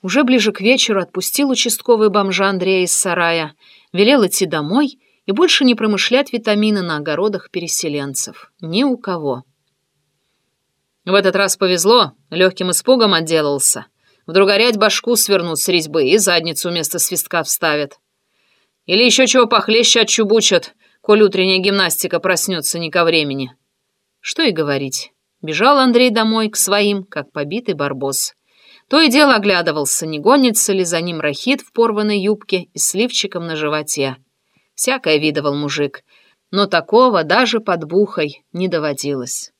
Уже ближе к вечеру отпустил участковый бомжа Андрея из сарая, велел идти домой и больше не промышлять витамины на огородах переселенцев. Ни у кого. В этот раз повезло, легким испугом отделался. Вдруг горять башку свернут с резьбы и задницу вместо свистка вставят. Или еще чего похлеще отчубучат, коль утренняя гимнастика проснется не ко времени. Что и говорить. Бежал Андрей домой к своим, как побитый барбос. То и дело оглядывался, не гонится ли за ним рахит в порванной юбке и с лифчиком на животе. Всякое видывал мужик, но такого даже под бухой не доводилось.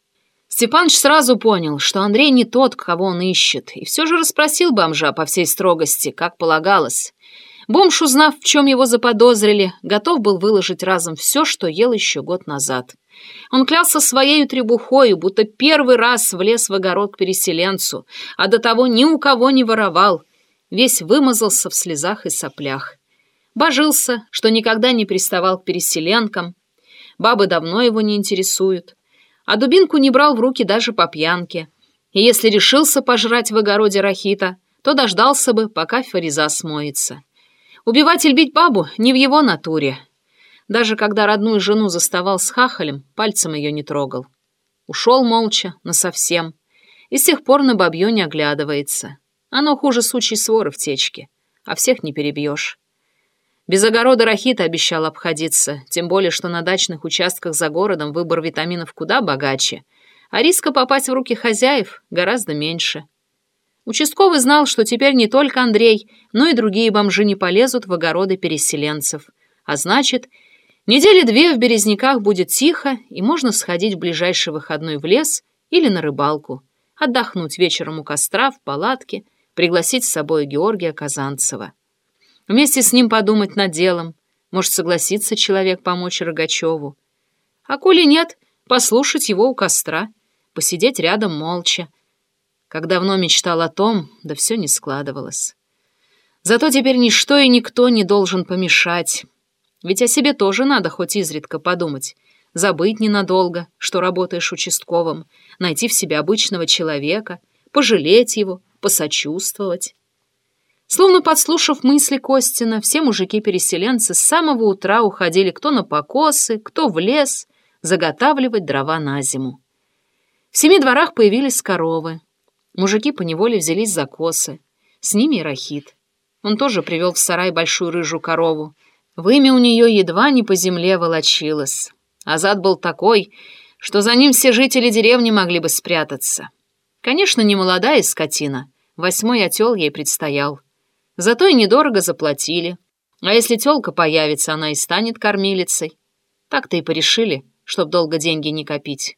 Степаныч сразу понял, что Андрей не тот, кого он ищет, и все же расспросил бомжа по всей строгости, как полагалось. Бомж, узнав, в чем его заподозрили, готов был выложить разом все, что ел еще год назад. Он клялся своей требухою, будто первый раз влез в огород к переселенцу, а до того ни у кого не воровал, весь вымазался в слезах и соплях. Божился, что никогда не приставал к переселенкам, бабы давно его не интересуют, а дубинку не брал в руки даже по пьянке. И если решился пожрать в огороде рахита, то дождался бы, пока Фариза смоется. Убивать или бить бабу не в его натуре, даже когда родную жену заставал с хахалем, пальцем ее не трогал. Ушел молча, насовсем. И с тех пор на бабье не оглядывается. Оно хуже сучьей своры в течке, а всех не перебьешь. Без огорода рахита обещал обходиться, тем более, что на дачных участках за городом выбор витаминов куда богаче, а риска попасть в руки хозяев гораздо меньше. Участковый знал, что теперь не только Андрей, но и другие бомжи не полезут в огороды переселенцев, а значит, Недели две в Березняках будет тихо, и можно сходить в ближайший выходной в лес или на рыбалку, отдохнуть вечером у костра в палатке, пригласить с собой Георгия Казанцева. Вместе с ним подумать над делом, может согласиться человек помочь Рогачеву. А коли нет, послушать его у костра, посидеть рядом молча. Как давно мечтал о том, да все не складывалось. Зато теперь ничто и никто не должен помешать. Ведь о себе тоже надо хоть изредка подумать. Забыть ненадолго, что работаешь участковым, найти в себе обычного человека, пожалеть его, посочувствовать. Словно подслушав мысли Костина, все мужики-переселенцы с самого утра уходили кто на покосы, кто в лес, заготавливать дрова на зиму. В семи дворах появились коровы. Мужики поневоле взялись за косы. С ними и Рахит. Он тоже привел в сарай большую рыжую корову, Вымя у нее едва не по земле волочилось. Азад был такой, что за ним все жители деревни могли бы спрятаться. Конечно, не молодая скотина, восьмой отел ей предстоял. Зато и недорого заплатили. А если тёлка появится, она и станет кормилицей. Так-то и порешили, чтоб долго деньги не копить.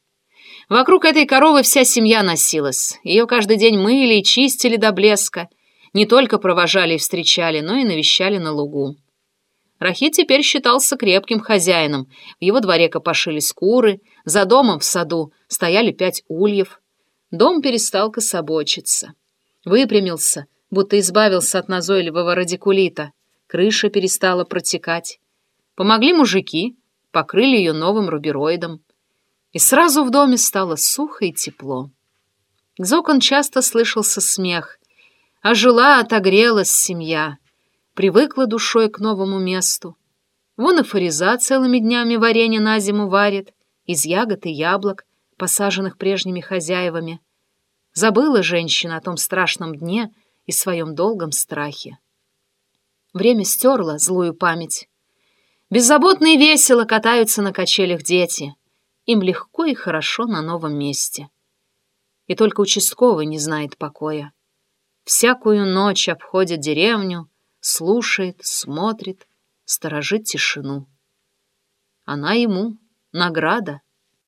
Вокруг этой коровы вся семья носилась. Ее каждый день мыли и чистили до блеска. Не только провожали и встречали, но и навещали на лугу. Рахит теперь считался крепким хозяином. В его дворе копошились куры, за домом в саду стояли пять ульев. Дом перестал кособочиться. Выпрямился, будто избавился от назойливого радикулита. Крыша перестала протекать. Помогли мужики, покрыли ее новым рубероидом. И сразу в доме стало сухо и тепло. Из окон часто слышался смех. Ожила, отогрелась семья привыкла душой к новому месту. Вон и фариза целыми днями варенье на зиму варит, из ягод и яблок, посаженных прежними хозяевами. Забыла женщина о том страшном дне и своем долгом страхе. Время стерло злую память. Беззаботно и весело катаются на качелях дети. Им легко и хорошо на новом месте. И только участковый не знает покоя. Всякую ночь обходит деревню, слушает, смотрит, сторожит тишину. Она ему награда.